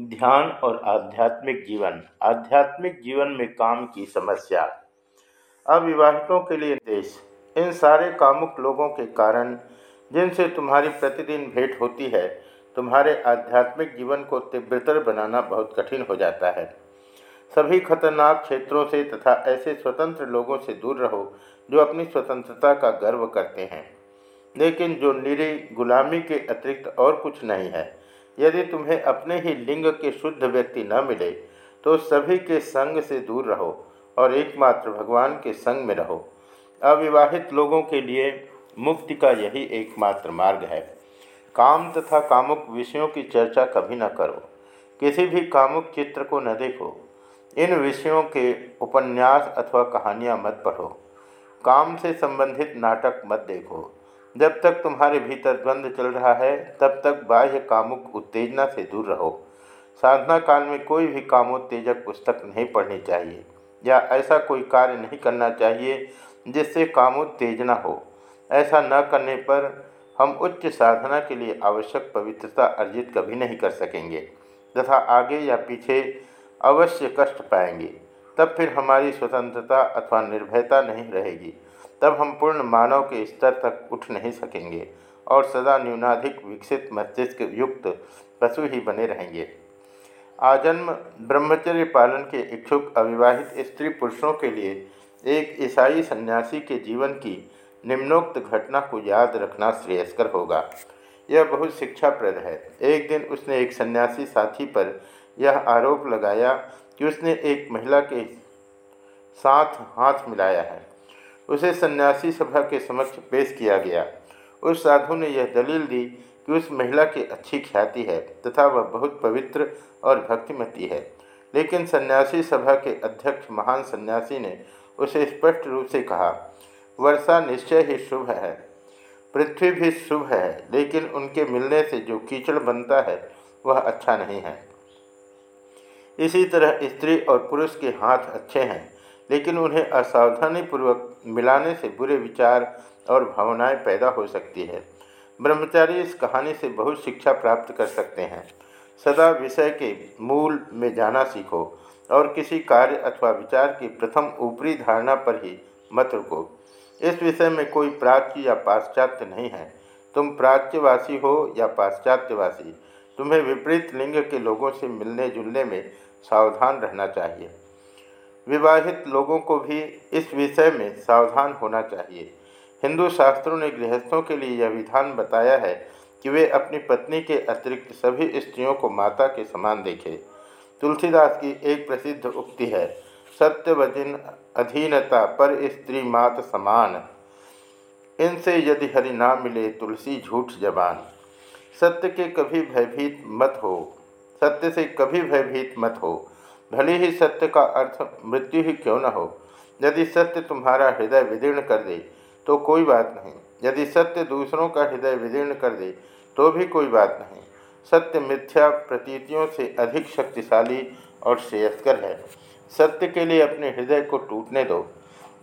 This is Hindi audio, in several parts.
ध्यान और आध्यात्मिक जीवन। आध्यात्मिक जीवन में काम की समस्या। अविवाहितों के लिए देश। इन सारे कामुक लोगों के कारण जिनसे तुम्हारी प्रतिदिन भेंट होती है, तुम्हारे आध्यात्मिक जीवन को तीव्रतर बनाना बहुत कठिन हो जाता है। सभी खतरनाक क्षेत्रों से तथा ऐसे स्वतंत्र लोगों से दूर रहो, जो अपनी स्वतंत्रता का गर्व करते हैं। लेकिन जो निरी गुलामी के अतिरिक्त और कुछ नहीं है। यदि तुम्हें अपने ही लिंग के शुद्ध व्यक्ति न मिले तो सभी के संग से दूर रहो और एकमात्र भगवान के संग में रहो। अविवाहित लोगों के लिए मुक्ति का यही एकमात्र मार्ग है। काम तथा कामुक विषयों की चर्चा कभी न करो। किसी भी कामुक चित्र को न देखो। इन विषयों के उपन्यास अथवा कहानियाँ मत पढ़ो। काम से संबंधित नाटक मत देखो। जब तक तुम्हारे भीतर द्वंद्व चल रहा है, तब तक बाह्य कामुक उत्तेजना से दूर रहो। साधना काल में कोई भी कामोत्तेजक पुस्तक नहीं पढ़नी चाहिए, या ऐसा कोई कार्य नहीं करना चाहिए जिससे कामोत्तेजना हो। ऐसा न करने पर हम उच्च साधना के लिए आवश्यक पवित्रता अर्जित कभी नहीं कर सकेंगे, तथा आगे या पीछे अवश्य कष्ट पाएँगे। तब फिर हमारी स्वतंत्रता अथवा निर्भयता नहीं रहेगी। तब हम पूर्ण मानव के स्तर तक उठ नहीं सकेंगे और सदा न्यूनाधिक विकसित मस्तिष्क युक्त पशु ही बने रहेंगे। आजन्म ब्रह्मचर्य पालन के इच्छुक अविवाहित स्त्री पुरुषों के लिए एक ईसाई सन्यासी के जीवन की निम्नोक्त घटना को याद रखना श्रेयस्कर होगा। यह बहुत शिक्षाप्रद है। एक दिन उसने एक सन्यासी साथी पर यह आरोप लगाया कि उसने एक महिला के साथ हाथ मिलाया है। उसे सन्यासी सभा के समक्ष पेश किया गया। उस साधु ने यह दलील दी कि उस महिला की अच्छी ख्याति है तथा वह बहुत पवित्र और भक्तिमती है। लेकिन सन्यासी सभा के अध्यक्ष महान सन्यासी ने उसे स्पष्ट रूप से कहा, वर्षा निश्चय ही शुभ है। पृथ्वी भी शुभ है, लेकिन उनके मिलने से जो कीचड़ बनता है, वह अच्छा नहीं है। इसी तरह स्त्री और पुरुष के हाथ अच्छे हैं, लेकिन उन्हें असावधानीपूर्वक मिलाने से बुरे विचार और भावनाएँ पैदा हो सकती है। ब्रह्मचारी इस कहानी से बहुत शिक्षा प्राप्त कर सकते हैं। सदा विषय के मूल में जाना सीखो और किसी कार्य अथवा विचार की प्रथम ऊपरी धारणा पर ही मत रुको। इस विषय में कोई प्राच्य या पाश्चात्य नहीं है। तुम प्राच्यवासी हो या पाश्चात्यवासी तुम्हें विपरीत लिंग के लोगों से मिलने जुलने में सावधान रहना चाहिए। विवाहित लोगों को भी इस विषय में सावधान होना चाहिए। हिंदू शास्त्रों ने गृहस्थों के लिए यह विधान बताया है कि वे अपनी पत्नी के अतिरिक्त सभी स्त्रियों को माता के समान देखें। तुलसीदास की एक प्रसिद्ध उक्ति है सत्यवजिन अधीनता पर स्त्री मात समान। इनसे यदि हरि ना मिले, तुलसी झूठ जबान। सत्य के कभी भयभीत मत हो। सत्य से कभी भयभीत मत हो। भले ही सत्य का अर्थ मृत्यु ही क्यों न हो। यदि सत्य तुम्हारा हृदय विदीर्ण कर दे तो कोई बात नहीं। यदि सत्य दूसरों का हृदय विदीर्ण कर दे तो भी कोई बात नहीं। सत्य मिथ्या प्रतीतियों से अधिक शक्तिशाली और श्रेयस्कर है। सत्य के लिए अपने हृदय को टूटने दो।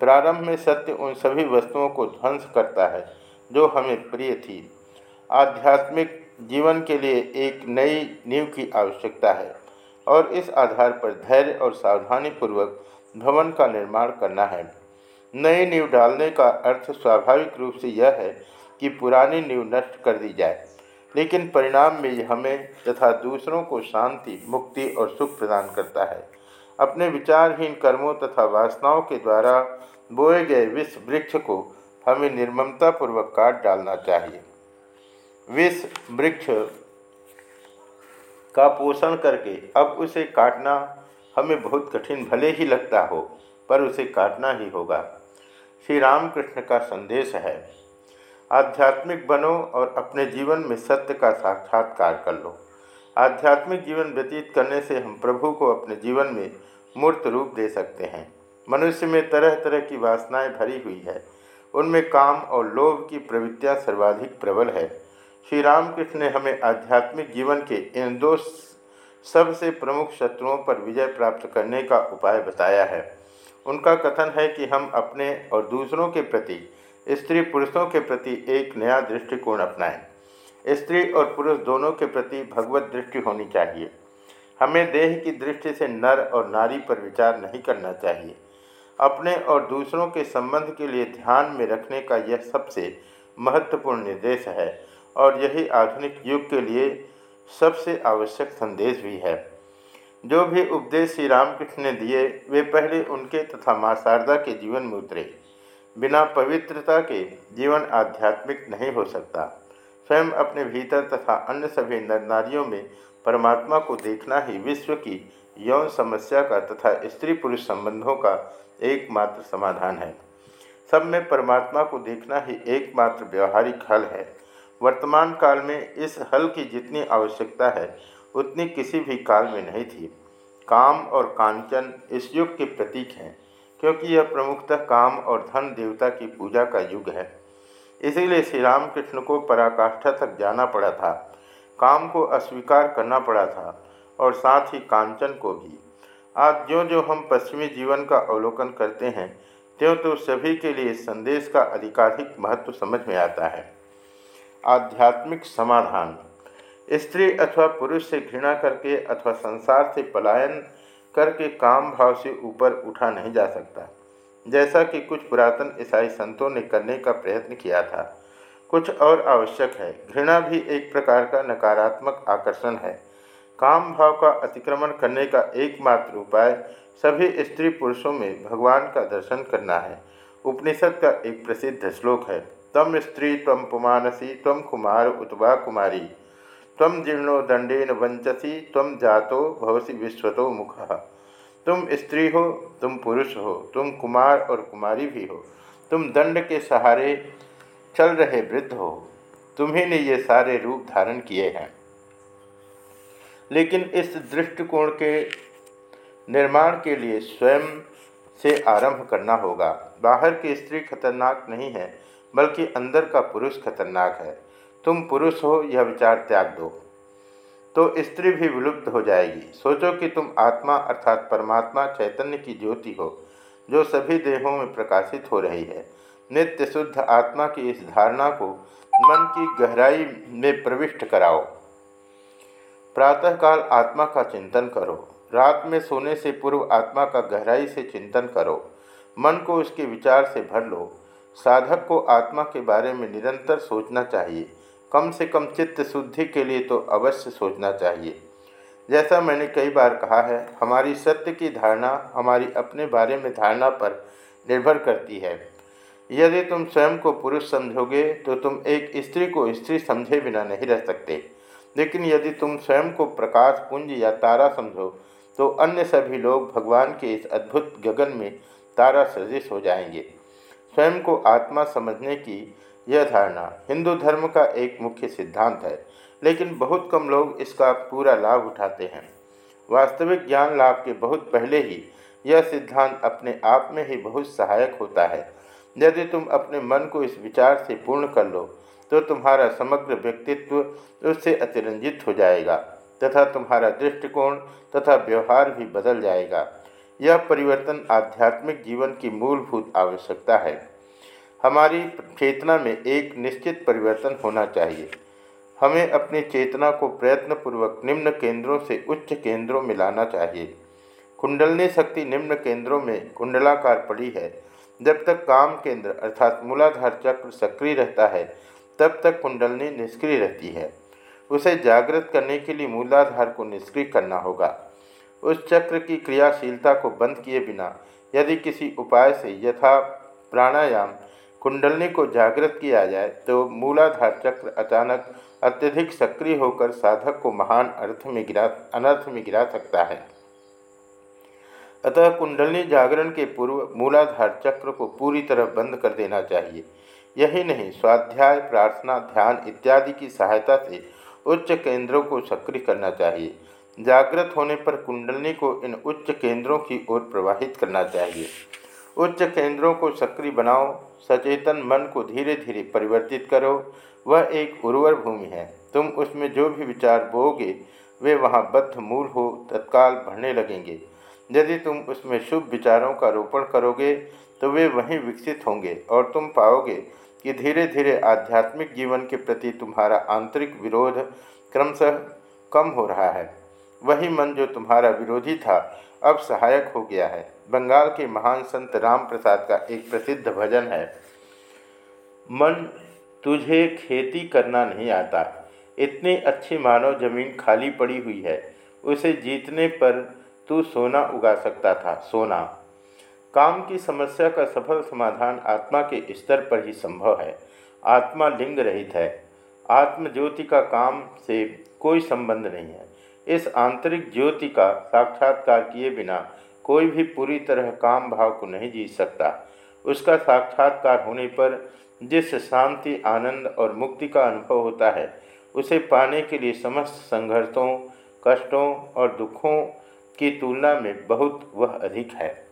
प्रारंभ में सत्य उन सभी वस्तुओं को ध्वंस करता है, जो हमें प्रिय थी। आध्यात्मिक जीवन के लिए एक नई नींव की आवश्यकता है और इस आधार पर धैर्य और सावधानी पूर्वक भवन का निर्माण करना है। नई नींव डालने का अर्थ स्वाभाविक रूप से यह है कि पुरानी नींव नष्ट कर दी जाए, लेकिन परिणाम में यह हमें तथा दूसरों को शांति, मुक्ति और सुख प्रदान करता है। अपने विचारहीन कर्मों तथा वासनाओं के द्वारा बोए गए विश्व वृक्ष को हमें निर्ममतापूर्वक काट डालना चाहिए। विष वृक्ष का पोषण करके अब उसे काटना हमें बहुत कठिन भले ही लगता हो, पर उसे काटना ही होगा। श्री रामकृष्ण का संदेश है, आध्यात्मिक बनो और अपने जीवन में सत्य का साक्षात्कार कर लो। आध्यात्मिक जीवन व्यतीत करने से हम प्रभु को अपने जीवन में मूर्त रूप दे सकते हैं। मनुष्य में तरह तरह की वासनाएँ भरी हुई है। उनमें काम और लोभ की प्रवृत्तियाँ सर्वाधिक प्रबल है। श्री रामकृष्ण ने हमें आध्यात्मिक जीवन के इन दो सबसे प्रमुख शत्रुओं पर विजय प्राप्त करने का उपाय बताया है। उनका कथन है कि हम अपने और दूसरों के प्रति, स्त्री पुरुषों के प्रति एक नया दृष्टिकोण अपनाएँ। स्त्री और पुरुष दोनों के प्रति भगवत दृष्टि होनी चाहिए। हमें देह की दृष्टि से नर और नारी पर विचार नहीं करना चाहिए। अपने और दूसरों के संबंध के लिए ध्यान में रखने का यह सबसे महत्वपूर्ण निर्देश है। और यही आधुनिक युग के लिए सबसे आवश्यक संदेश भी है। जो भी उपदेश श्री रामकृष्ण ने दिए, वे पहले उनके तथा माँ शारदा के जीवन में उतरे। बिना पवित्रता के जीवन आध्यात्मिक नहीं हो सकता। स्वयं अपने भीतर तथा अन्य सभी नर नारियों में परमात्मा को देखना ही विश्व की यौन समस्या का तथा स्त्री पुरुष संबंधों का एकमात्र समाधान है। सब में परमात्मा को देखना ही एकमात्र व्यवहारिक हल है। वर्तमान काल में इस हल की जितनी आवश्यकता है, उतनी किसी भी काल में नहीं थी। काम और कांचन इस युग के प्रतीक हैं, क्योंकि यह प्रमुखतः काम और धन देवता की पूजा का युग है। इसीलिए श्री रामकृष्ण को पराकाष्ठा तक जाना पड़ा था, काम को अस्वीकार करना पड़ा था, और साथ ही कांचन को भी। आज जो जो हम पश्चिमी जीवन का अवलोकन करते हैं त्यों तो सभी के लिए संदेश का अधिकाधिक महत्व समझ में आता है। आध्यात्मिक समाधान। स्त्री अथवा पुरुष से घृणा करके अथवा संसार से पलायन करके काम भाव से ऊपर उठा नहीं जा सकता। जैसा कि कुछ पुरातन ईसाई संतों ने करने का प्रयत्न किया था। कुछ और आवश्यक है। घृणा भी एक प्रकार का नकारात्मक आकर्षण है। काम भाव का अतिक्रमण करने का एकमात्र उपाय सभी स्त्री पुरुषों में भगवान का दर्शन करना है। उपनिषद का एक प्रसिद्ध श्लोक है। तम स्त्री तम पुमानसी तम कुमार उतवा कुमारी। तम जीर्णो दंडेन वंचसी तम जातो भवसी विश्वतो मुख। तुम स्त्री हो, तुम पुरुष हो, तुम कुमार और कुमारी भी हो। तुम दंड के सहारे चल रहे वृद्ध हो। तुम्ही ने ये सारे रूप धारण किए हैं। लेकिन इस दृष्टिकोण के निर्माण के लिए स्वयं से आरंभ करना होगा। बाहर की स्त्री खतरनाक नहीं है। बल्कि अंदर का पुरुष खतरनाक है। तुम पुरुष हो, यह विचार त्याग दो। तो स्त्री भी विलुप्त हो जाएगी। सोचो कि तुम आत्मा अर्थात परमात्मा चैतन्य की ज्योति हो, जो सभी देहों में प्रकाशित हो रही है। नित्य शुद्ध आत्मा की इस धारणा को मन की गहराई में प्रविष्ट कराओ। प्रातःकाल आत्मा का चिंतन करो। रात में सोने से पूर्व आत्मा का गहराई से चिंतन करो। मन को उसके विचार से भर लो। साधक को आत्मा के बारे में निरंतर सोचना चाहिए। कम से कम चित्त शुद्धि के लिए तो अवश्य सोचना चाहिए। जैसा मैंने कई बार कहा है, हमारी सत्य की धारणा हमारी अपने बारे में धारणा पर निर्भर करती है। यदि तुम स्वयं को पुरुष समझोगे तो तुम एक स्त्री को स्त्री समझे बिना नहीं रह सकते। लेकिन यदि तुम स्वयं को प्रकाश, पुंज या तारा समझो तो अन्य सभी लोग भगवान के इस अद्भुत गगन में तारा सदृश हो जाएँगे। स्वयं को आत्मा समझने की यह धारणा हिंदू धर्म का एक मुख्य सिद्धांत है, लेकिन बहुत कम लोग इसका पूरा लाभ उठाते हैं। वास्तविक ज्ञान लाभ के बहुत पहले ही यह सिद्धांत अपने आप में ही बहुत सहायक होता है। यदि तुम अपने मन को इस विचार से पूर्ण कर लो तो तुम्हारा समग्र व्यक्तित्व उससे अतिरंजित हो जाएगा, तथा तुम्हारा दृष्टिकोण तथा व्यवहार भी बदल जाएगा। यह परिवर्तन आध्यात्मिक जीवन की मूलभूत आवश्यकता है। हमारी चेतना में एक निश्चित परिवर्तन होना चाहिए। हमें अपनी चेतना को प्रयत्नपूर्वक निम्न केंद्रों से उच्च केंद्रों में लाना चाहिए। कुंडलनी शक्ति निम्न केंद्रों में कुंडलाकार पड़ी है। जब तक काम केंद्र अर्थात मूलाधार चक्र सक्रिय रहता है, तब तक कुंडलनी निष्क्रिय रहती है। उसे जागृत करने के लिए मूलाधार को निष्क्रिय करना होगा। उस चक्र की क्रियाशीलता को बंद किए बिना, यदि किसी उपाय से यथा प्राणायाम कुंडलनी को जागृत किया जाए तो मूलाधार चक्र अचानक अत्यधिक सक्रिय होकर साधक को महान अर्थ में गिरा, अनर्थ में गिरा सकता है। अतः कुंडलनी जागरण के पूर्व मूलाधार चक्र को पूरी तरह बंद कर देना चाहिए। यही नहीं, स्वाध्याय, प्रार्थना, ध्यान इत्यादि की सहायता से उच्च केंद्रों को सक्रिय करना चाहिए। जागृत होने पर कुंडलनी को इन उच्च केंद्रों की ओर प्रवाहित करना चाहिए। उच्च केंद्रों को सक्रिय बनाओ, सचेतन मन को धीरे धीरे परिवर्तित करो। वह एक उर्वर भूमि है। तुम उसमें जो भी विचार बोगे वे वहाँ बद्ध मूल हो, तत्काल बढ़ने लगेंगे। यदि तुम उसमें शुभ विचारों का रोपण करोगे तो वे वहीं विकसित होंगे और तुम पाओगे कि धीरे धीरे आध्यात्मिक जीवन के प्रति तुम्हारा आंतरिक विरोध क्रमशः कम हो रहा है। वही मन जो तुम्हारा विरोधी था, अब सहायक हो गया है। बंगाल के महान संत राम प्रसाद का एक प्रसिद्ध भजन है। मन, तुझे खेती करना नहीं आता। इतनी अच्छी मानव ज़मीन खाली पड़ी हुई है। उसे जीतने पर तू सोना उगा सकता था, सोना। काम की समस्या का सफल समाधान आत्मा के स्तर पर ही संभव है। आत्मा लिंग रहित है। आत्म ज्योति का काम से कोई संबंध नहीं है। इस आंतरिक ज्योति का साक्षात्कार किए बिना कोई भी पूरी तरह काम भाव को नहीं जीत सकता। उसका साक्षात्कार होने पर जिस शांति, आनंद और मुक्ति का अनुभव होता है, उसे पाने के लिए समस्त संघर्षों, कष्टों और दुखों की तुलना में बहुत वह अधिक है।